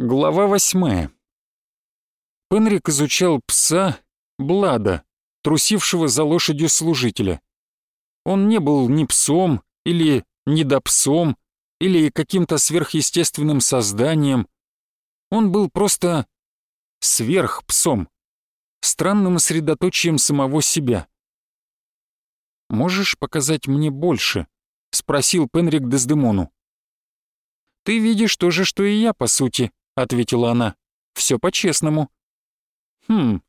Глава восьмая. Пенрик изучал пса Блада, трусившего за лошадью служителя. Он не был ни псом, или недопсом, или каким-то сверхъестественным созданием. Он был просто сверхпсом, странным средоточием самого себя. «Можешь показать мне больше?» — спросил Пенрик Дездемону. «Ты видишь то же, что и я, по сути», ответила она. Все по-честному». «Хм».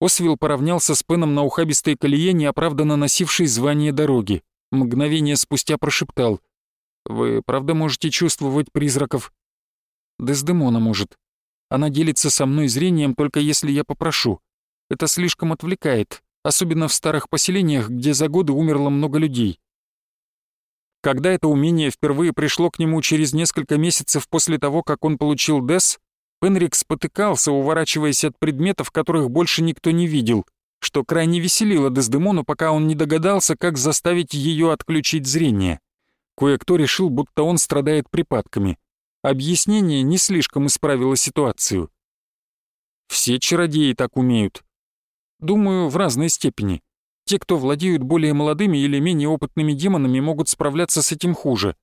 Освилл поравнялся с Пеном на ухабистой колее, неоправданно носившей звание дороги. Мгновение спустя прошептал. «Вы правда можете чувствовать призраков?» «Дездемона может. Она делится со мной зрением, только если я попрошу. Это слишком отвлекает, особенно в старых поселениях, где за годы умерло много людей. Когда это умение впервые пришло к нему через несколько месяцев после того, как он получил ДЭС, Пенрик спотыкался, уворачиваясь от предметов, которых больше никто не видел, что крайне веселило Дездемону, пока он не догадался, как заставить ее отключить зрение. Кое-кто решил, будто он страдает припадками. Объяснение не слишком исправило ситуацию. Все чародеи так умеют. Думаю, в разной степени. Те, кто владеют более молодыми или менее опытными демонами, могут справляться с этим хуже.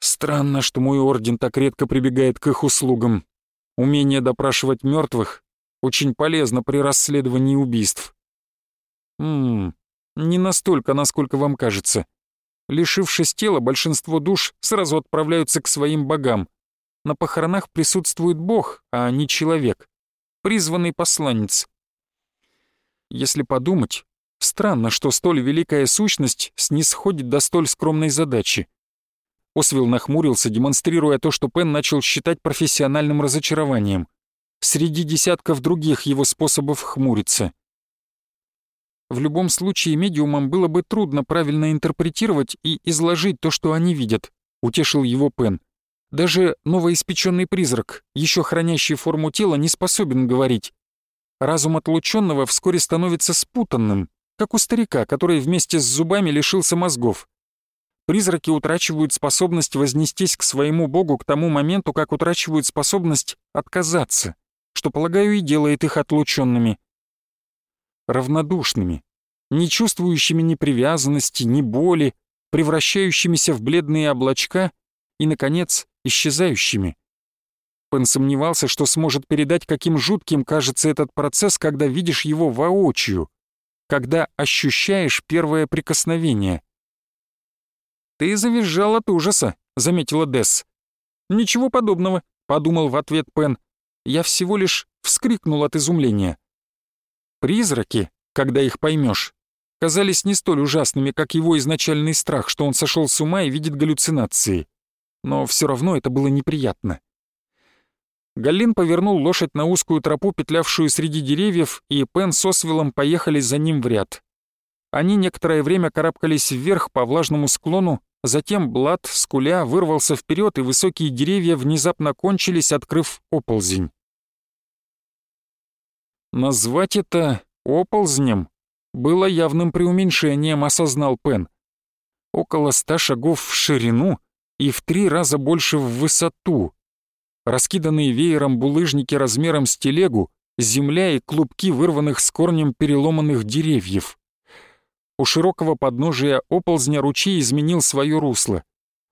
Странно, что мой орден так редко прибегает к их услугам. Умение допрашивать мертвых очень полезно при расследовании убийств. Ммм, не настолько, насколько вам кажется. Лишившись тела, большинство душ сразу отправляются к своим богам. На похоронах присутствует бог, а не человек. Призванный посланец. Если подумать, Странно, что столь великая сущность снисходит до столь скромной задачи. Освилл нахмурился, демонстрируя то, что Пен начал считать профессиональным разочарованием. Среди десятков других его способов хмуриться. В любом случае, медиумам было бы трудно правильно интерпретировать и изложить то, что они видят, утешил его Пен. Даже новоиспеченный призрак, еще хранящий форму тела, не способен говорить. Разум отлученного вскоре становится спутанным, как у старика, который вместе с зубами лишился мозгов. Призраки утрачивают способность вознестись к своему богу к тому моменту, как утрачивают способность отказаться, что, полагаю, и делает их отлученными. Равнодушными, не чувствующими ни привязанности, ни боли, превращающимися в бледные облачка и, наконец, исчезающими. Пен сомневался, что сможет передать, каким жутким кажется этот процесс, когда видишь его воочию когда ощущаешь первое прикосновение. «Ты завизжал от ужаса», — заметила Десс. «Ничего подобного», — подумал в ответ Пен. «Я всего лишь вскрикнул от изумления». Призраки, когда их поймешь, казались не столь ужасными, как его изначальный страх, что он сошел с ума и видит галлюцинации. Но все равно это было неприятно. Галлин повернул лошадь на узкую тропу, петлявшую среди деревьев, и Пен с Освелом поехали за ним в ряд. Они некоторое время карабкались вверх по влажному склону, затем Блад, скуля, вырвался вперед, и высокие деревья внезапно кончились, открыв оползень. Назвать это оползнем было явным преуменьшением, осознал Пен. Около ста шагов в ширину и в три раза больше в высоту — раскиданные веером булыжники размером с телегу, земля и клубки вырванных с корнем переломанных деревьев. У широкого подножия оползня ручей изменил свое русло.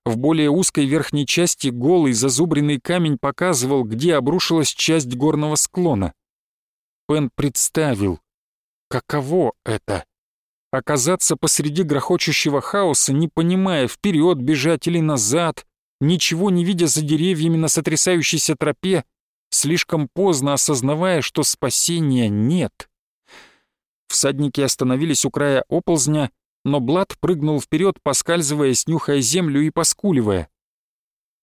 В более узкой верхней части голый зазубренный камень показывал, где обрушилась часть горного склона. Пен представил, каково это — оказаться посреди грохочущего хаоса, не понимая, вперед бежать или назад, ничего не видя за деревьями на сотрясающейся тропе, слишком поздно осознавая, что спасения нет. Всадники остановились у края оползня, но Блад прыгнул вперед, поскальзываясь, нюхая землю и поскуливая.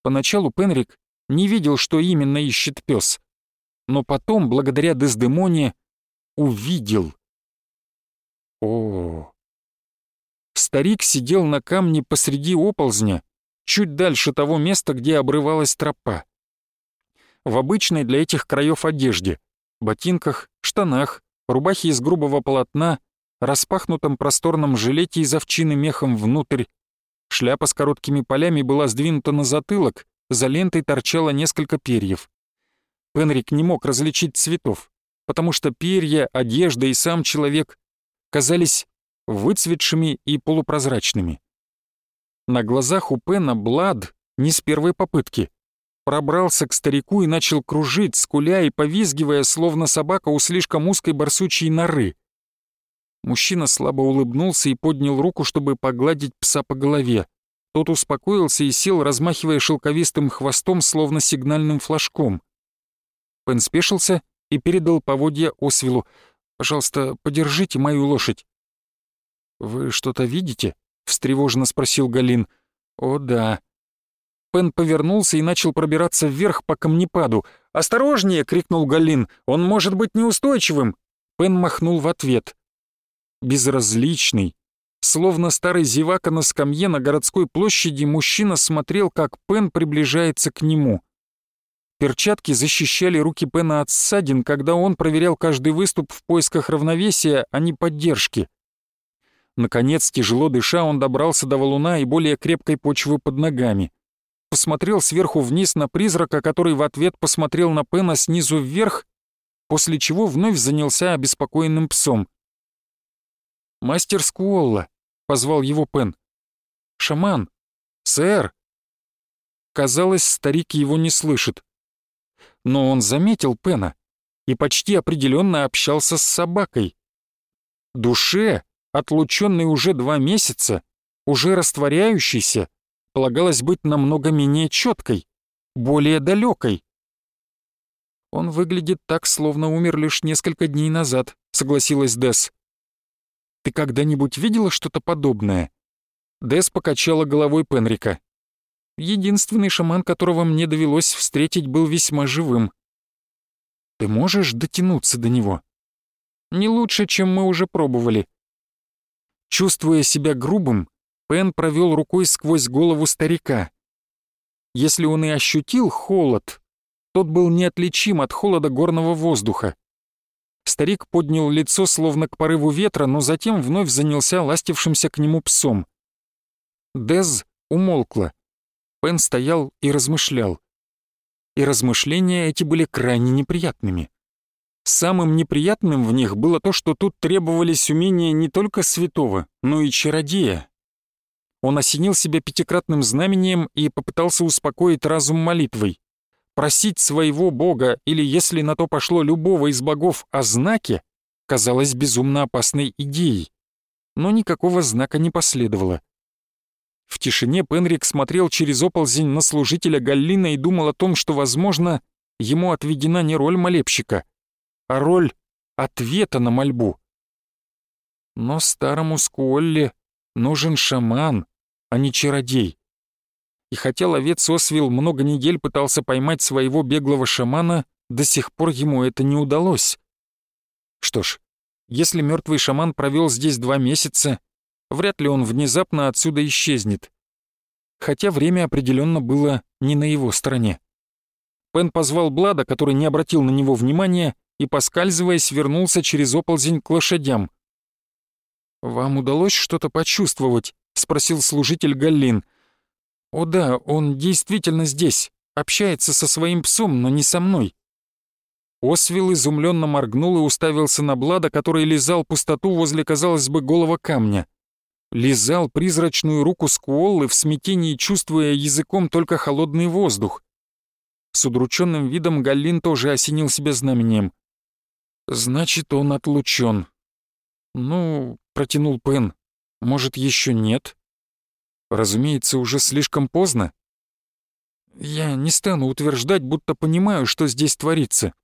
Поначалу Пенрик не видел, что именно ищет пес, но потом, благодаря Дездемоне, увидел. О, Старик сидел на камне посреди оползня, чуть дальше того места, где обрывалась тропа. В обычной для этих краев одежде, ботинках, штанах, рубахе из грубого полотна, распахнутом просторном жилете из овчины мехом внутрь. Шляпа с короткими полями была сдвинута на затылок, за лентой торчало несколько перьев. Пенрик не мог различить цветов, потому что перья, одежда и сам человек казались выцветшими и полупрозрачными. На глазах у Пена Блад не с первой попытки пробрался к старику и начал кружить, скуля и повизгивая, словно собака у слишком узкой барсучьей норы. Мужчина слабо улыбнулся и поднял руку, чтобы погладить пса по голове. Тот успокоился и сел, размахивая шелковистым хвостом, словно сигнальным флажком. Пен спешился и передал поводья Освилу. «Пожалуйста, подержите мою лошадь». «Вы что-то видите?» — встревоженно спросил Галин. «О, да». Пен повернулся и начал пробираться вверх по камнепаду. «Осторожнее!» — крикнул Галин. «Он может быть неустойчивым!» Пен махнул в ответ. Безразличный, словно старый зевака на скамье на городской площади, мужчина смотрел, как Пен приближается к нему. Перчатки защищали руки Пена от ссадин, когда он проверял каждый выступ в поисках равновесия, а не поддержки. Наконец, тяжело дыша, он добрался до валуна и более крепкой почвы под ногами. Посмотрел сверху вниз на призрака, который в ответ посмотрел на Пена снизу вверх, после чего вновь занялся обеспокоенным псом. «Мастер Скуолла», — позвал его Пен. «Шаман! Сэр!» Казалось, старик его не слышит. Но он заметил Пена и почти определенно общался с собакой. Душе отлученный уже два месяца, уже растворяющийся, полагалось быть намного менее четкой, более далекой. «Он выглядит так, словно умер лишь несколько дней назад», — согласилась Десс. «Ты когда-нибудь видела что-то подобное?» Десс покачала головой Пенрика. «Единственный шаман, которого мне довелось встретить, был весьма живым. Ты можешь дотянуться до него?» «Не лучше, чем мы уже пробовали», Чувствуя себя грубым, Пен провел рукой сквозь голову старика. Если он и ощутил холод, тот был неотличим от холода горного воздуха. Старик поднял лицо словно к порыву ветра, но затем вновь занялся ластившимся к нему псом. Дез умолкла. Пен стоял и размышлял. И размышления эти были крайне неприятными. Самым неприятным в них было то, что тут требовались умения не только святого, но и чародея. Он осенил себя пятикратным знамением и попытался успокоить разум молитвой. Просить своего бога или, если на то пошло любого из богов о знаке, казалось безумно опасной идеей. Но никакого знака не последовало. В тишине Пенрик смотрел через оползень на служителя Галлина и думал о том, что, возможно, ему отведена не роль молебщика — а роль ответа на мольбу. Но старому Скуолле нужен шаман, а не чародей. И хотя ловец Освилл много недель пытался поймать своего беглого шамана, до сих пор ему это не удалось. Что ж, если мертвый шаман провел здесь два месяца, вряд ли он внезапно отсюда исчезнет. Хотя время определенно было не на его стороне. Пен позвал Блада, который не обратил на него внимания, и, поскальзываясь, вернулся через оползень к лошадям. «Вам удалось что-то почувствовать?» — спросил служитель Галлин. «О да, он действительно здесь, общается со своим псом, но не со мной». Освил изумленно моргнул и уставился на Блада, который лизал пустоту возле, казалось бы, голого камня. Лизал призрачную руку Скуоллы в смятении, чувствуя языком только холодный воздух. С удрученным видом Галлин тоже осенил себя знамением. Значит, он отлучен. Ну, протянул Пен. Может, еще нет? Разумеется, уже слишком поздно. Я не стану утверждать, будто понимаю, что здесь творится.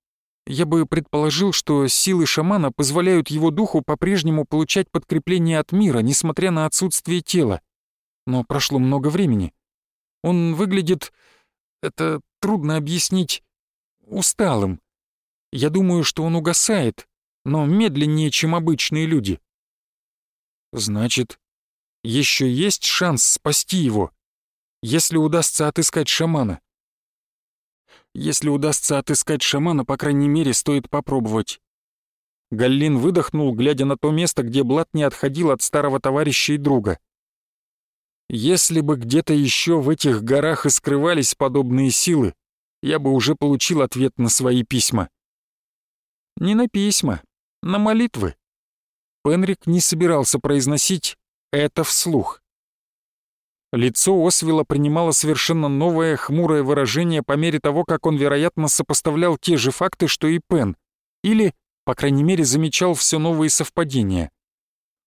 Я бы предположил, что силы шамана позволяют его духу по-прежнему получать подкрепление от мира, несмотря на отсутствие тела. Но прошло много времени. Он выглядит... Это трудно объяснить... усталым. Я думаю, что он угасает, но медленнее, чем обычные люди. Значит, еще есть шанс спасти его, если удастся отыскать шамана. Если удастся отыскать шамана, по крайней мере, стоит попробовать. Галлин выдохнул, глядя на то место, где Блат не отходил от старого товарища и друга. Если бы где-то еще в этих горах и скрывались подобные силы, я бы уже получил ответ на свои письма. Не на письма, на молитвы. Пенрик не собирался произносить это вслух. Лицо Освела принимало совершенно новое хмурое выражение по мере того, как он, вероятно, сопоставлял те же факты, что и Пен, или, по крайней мере, замечал все новые совпадения.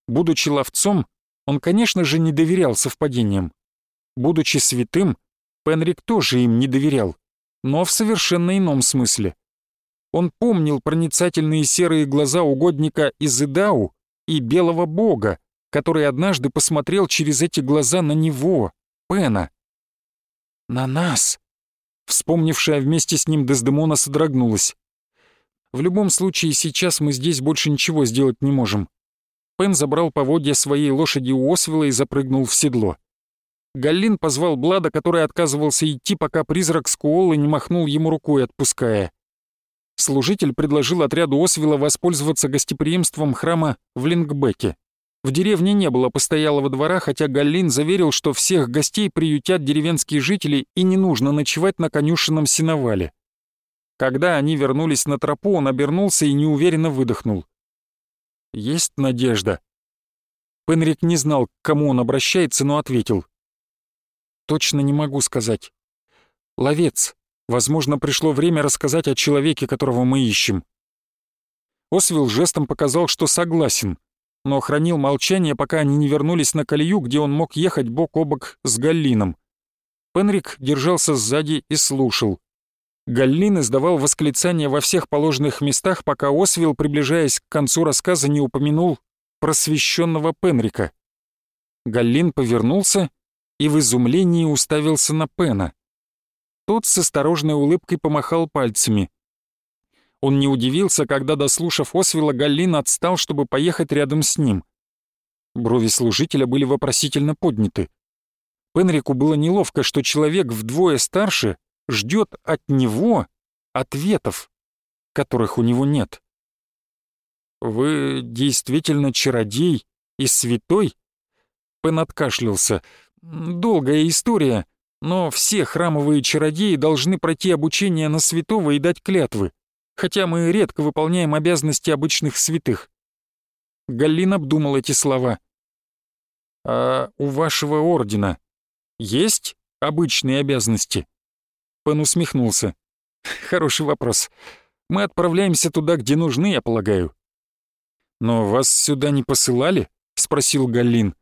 Будучи ловцом, он, конечно же, не доверял совпадениям. Будучи святым, Пенрик тоже им не доверял, но в совершенно ином смысле. Он помнил проницательные серые глаза угодника из Идау и белого бога, который однажды посмотрел через эти глаза на него, Пена. «На нас!» Вспомнившая вместе с ним Дездемона содрогнулась. «В любом случае, сейчас мы здесь больше ничего сделать не можем». Пен забрал поводья своей лошади у Освела и запрыгнул в седло. Галлин позвал Блада, который отказывался идти, пока призрак Скуоллы не махнул ему рукой, отпуская. Служитель предложил отряду Освела воспользоваться гостеприимством храма в Лингбеке. В деревне не было постоялого двора, хотя Галлин заверил, что всех гостей приютят деревенские жители и не нужно ночевать на конюшенном сеновале. Когда они вернулись на тропу, он обернулся и неуверенно выдохнул. «Есть надежда?» Пенрик не знал, к кому он обращается, но ответил. «Точно не могу сказать. Ловец, возможно, пришло время рассказать о человеке, которого мы ищем». Освил жестом показал, что согласен — но хранил молчание, пока они не вернулись на колею, где он мог ехать бок о бок с Галлином. Пенрик держался сзади и слушал. Галлин издавал восклицания во всех положенных местах, пока Освил, приближаясь к концу рассказа, не упомянул просвещенного Пенрика. Галлин повернулся и в изумлении уставился на Пена. Тот с осторожной улыбкой помахал пальцами — он не удивился, когда, дослушав Освела, Галлин отстал, чтобы поехать рядом с ним. Брови служителя были вопросительно подняты. Пенрику было неловко, что человек вдвое старше ждет от него ответов, которых у него нет. «Вы действительно чародей и святой?» Пен откашлялся. «Долгая история, но все храмовые чародеи должны пройти обучение на святого и дать клятвы хотя мы редко выполняем обязанности обычных святых». Галлин обдумал эти слова. «А у вашего ордена есть обычные обязанности?» Пен усмехнулся. «Хороший вопрос. Мы отправляемся туда, где нужны, я полагаю». «Но вас сюда не посылали?» — спросил Галлин.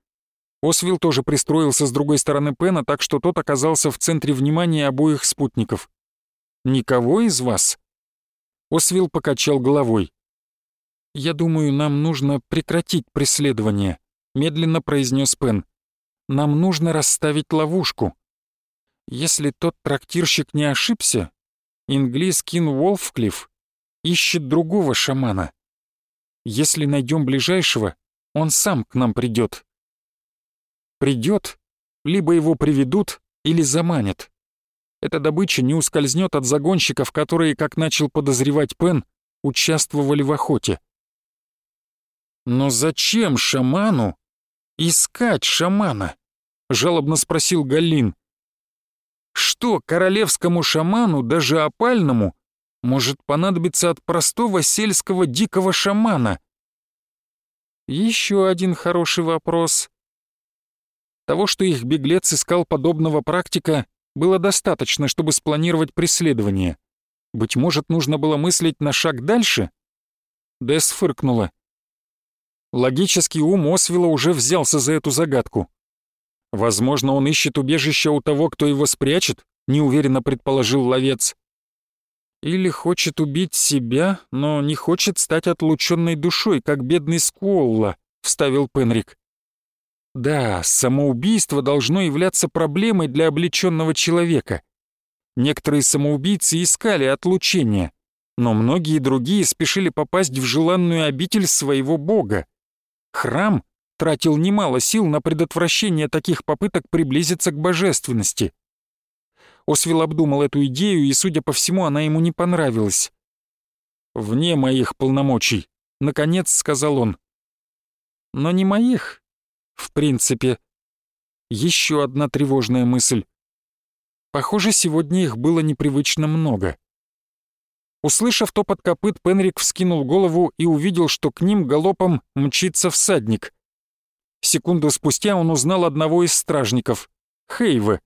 Освил тоже пристроился с другой стороны Пена, так что тот оказался в центре внимания обоих спутников. «Никого из вас?» Освил покачал головой. «Я думаю, нам нужно прекратить преследование», — медленно произнес Пен. «Нам нужно расставить ловушку. Если тот трактирщик не ошибся, Инглис Кин Уолфклифф ищет другого шамана. Если найдем ближайшего, он сам к нам придет. Придет, либо его приведут или заманят эта добыча не ускользнет от загонщиков, которые, как начал подозревать Пен, участвовали в охоте. «Но зачем шаману искать шамана?» — жалобно спросил Галин. «Что королевскому шаману, даже опальному, может понадобиться от простого сельского дикого шамана?» Еще один хороший вопрос. Того, что их беглец искал подобного практика, было достаточно, чтобы спланировать преследование. Быть может, нужно было мыслить на шаг дальше? Дэс фыркнула. Логический ум Освила уже взялся за эту загадку. Возможно, он ищет убежище у того, кто его спрячет, неуверенно предположил ловец. Или хочет убить себя, но не хочет стать отлученной душой, как бедный Скуолла, вставил Пенрик. Да, самоубийство должно являться проблемой для облеченного человека. Некоторые самоубийцы искали отлучения, но многие другие спешили попасть в желанную обитель своего бога. Храм тратил немало сил на предотвращение таких попыток приблизиться к божественности. Освил обдумал эту идею, и, судя по всему, она ему не понравилась. «Вне моих полномочий», — наконец сказал он. «Но не моих, в принципе. Еще одна тревожная мысль. Похоже, сегодня их было непривычно много. Услышав топот копыт, Пенрик вскинул голову и увидел, что к ним галопом мчится всадник. Секунду спустя он узнал одного из стражников — Хейвы.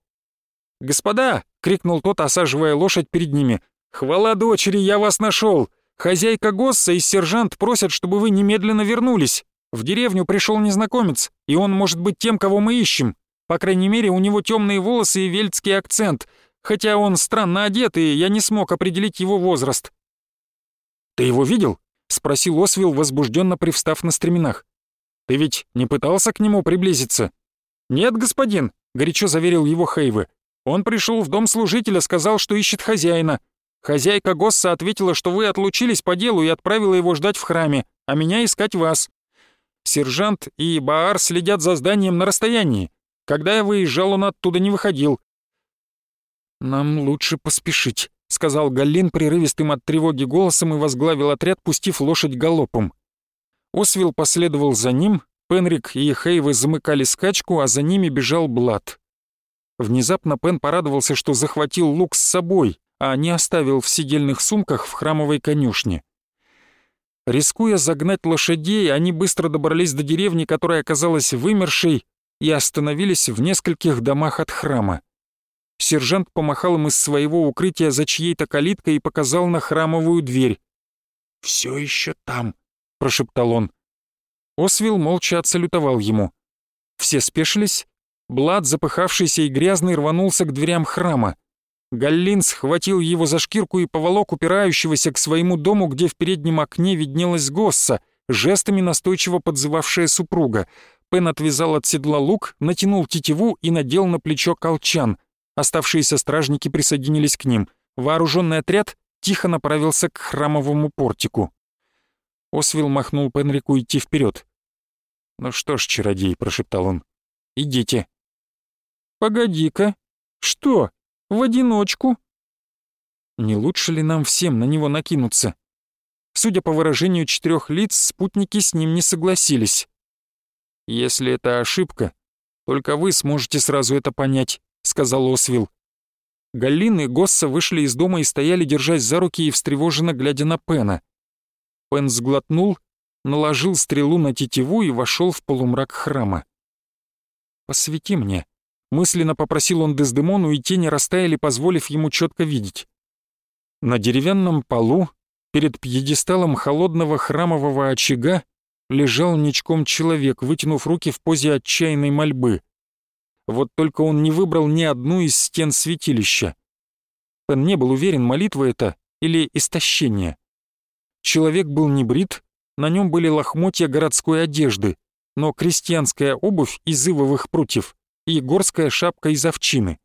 «Господа!» — крикнул тот, осаживая лошадь перед ними. «Хвала дочери, я вас нашел! Хозяйка Госса и сержант просят, чтобы вы немедленно вернулись. В деревню пришел незнакомец, и он может быть тем, кого мы ищем. По крайней мере, у него темные волосы и вельтский акцент, хотя он странно одет, и я не смог определить его возраст». «Ты его видел?» — спросил Освилл, возбужденно привстав на стременах. «Ты ведь не пытался к нему приблизиться?» «Нет, господин», — горячо заверил его Хейвы. «Он пришел в дом служителя, сказал, что ищет хозяина. Хозяйка Госса ответила, что вы отлучились по делу и отправила его ждать в храме, а меня искать вас. Сержант и Баар следят за зданием на расстоянии. Когда я выезжал, он оттуда не выходил. «Нам лучше поспешить», — сказал Галлин прерывистым от тревоги голосом и возглавил отряд, пустив лошадь галопом. Освил последовал за ним, Пенрик и Хейвы замыкали скачку, а за ними бежал Блад. Внезапно Пен порадовался, что захватил лук с собой, а не оставил в сидельных сумках в храмовой конюшне. Рискуя загнать лошадей, они быстро добрались до деревни, которая оказалась вымершей, и остановились в нескольких домах от храма. Сержант помахал им из своего укрытия за чьей-то калиткой и показал на храмовую дверь. «Все еще там», — прошептал он. Освил молча отсалютовал ему. Все спешились. Блад, запыхавшийся и грязный, рванулся к дверям храма. Галлин схватил его за шкирку и поволок упирающегося к своему дому, где в переднем окне виднелась Госса, жестами настойчиво подзывавшая супруга. Пен отвязал от седла лук, натянул тетиву и надел на плечо колчан. Оставшиеся стражники присоединились к ним. Вооруженный отряд тихо направился к храмовому портику. Освил махнул Пенрику идти вперед. «Ну что ж, чародей», — прошептал он, — «идите». «Погоди-ка. Что, в одиночку?» Не лучше ли нам всем на него накинуться? Судя по выражению четырех лиц, спутники с ним не согласились. «Если это ошибка, только вы сможете сразу это понять», — сказал Освил. Галлин и Госса вышли из дома и стояли, держась за руки и встревоженно глядя на Пена. Пен сглотнул, наложил стрелу на тетиву и вошел в полумрак храма. «Посвети мне», — мысленно попросил он Дездемону, и тени растаяли, позволив ему четко видеть. На деревянном полу, перед пьедесталом холодного храмового очага, лежал ничком человек, вытянув руки в позе отчаянной мольбы. Вот только он не выбрал ни одну из стен святилища. Пен не был уверен, молитва это или истощение. Человек был не брит, на нем были лохмотья городской одежды, но крестьянская обувь из ивовых прутьев и горская шапка из овчины.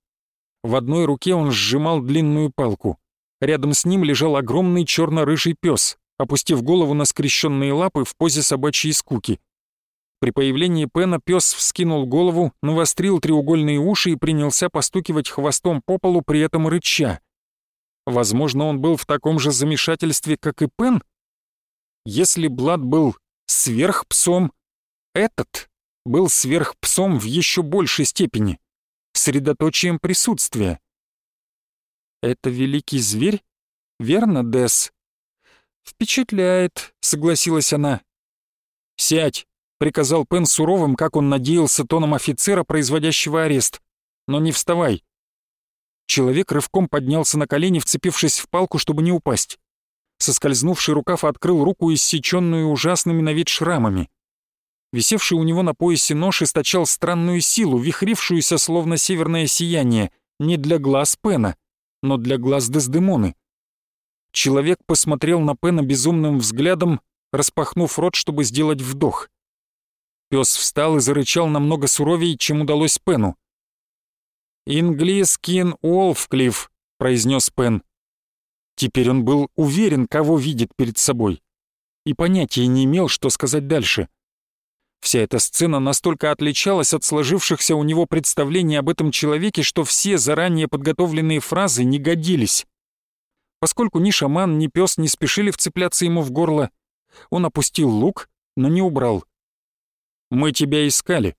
В одной руке он сжимал длинную палку. Рядом с ним лежал огромный черно-рыжий пес, опустив голову на скрещенные лапы в позе собачьей скуки. При появлении Пена пес вскинул голову, навострил треугольные уши и принялся постукивать хвостом по полу, при этом рыча. Возможно, он был в таком же замешательстве, как и Пен? Если Блад был сверхпсом, этот был сверхпсом в еще большей степени, средоточием присутствия. «Это великий зверь? Верно, Десс?» «Впечатляет», — согласилась она. «Сядь», — приказал Пен суровым, как он надеялся, тоном офицера, производящего арест. «Но не вставай». Человек рывком поднялся на колени, вцепившись в палку, чтобы не упасть. Соскользнувший рукав открыл руку, иссеченную ужасными на вид шрамами. Висевший у него на поясе нож источал странную силу, вихрившуюся словно северное сияние, не для глаз Пена, но для глаз Дездемоны. Человек посмотрел на Пена безумным взглядом, распахнув рот, чтобы сделать вдох. Пес встал и зарычал намного суровее, чем удалось Пену. «Инглискин Уолфклифф», — произнес Пен. Теперь он был уверен, кого видит перед собой, и понятия не имел, что сказать дальше. Вся эта сцена настолько отличалась от сложившихся у него представлений об этом человеке, что все заранее подготовленные фразы не годились. Поскольку ни шаман, ни пес не спешили вцепляться ему в горло, он опустил лук, но не убрал. «Мы тебя искали»,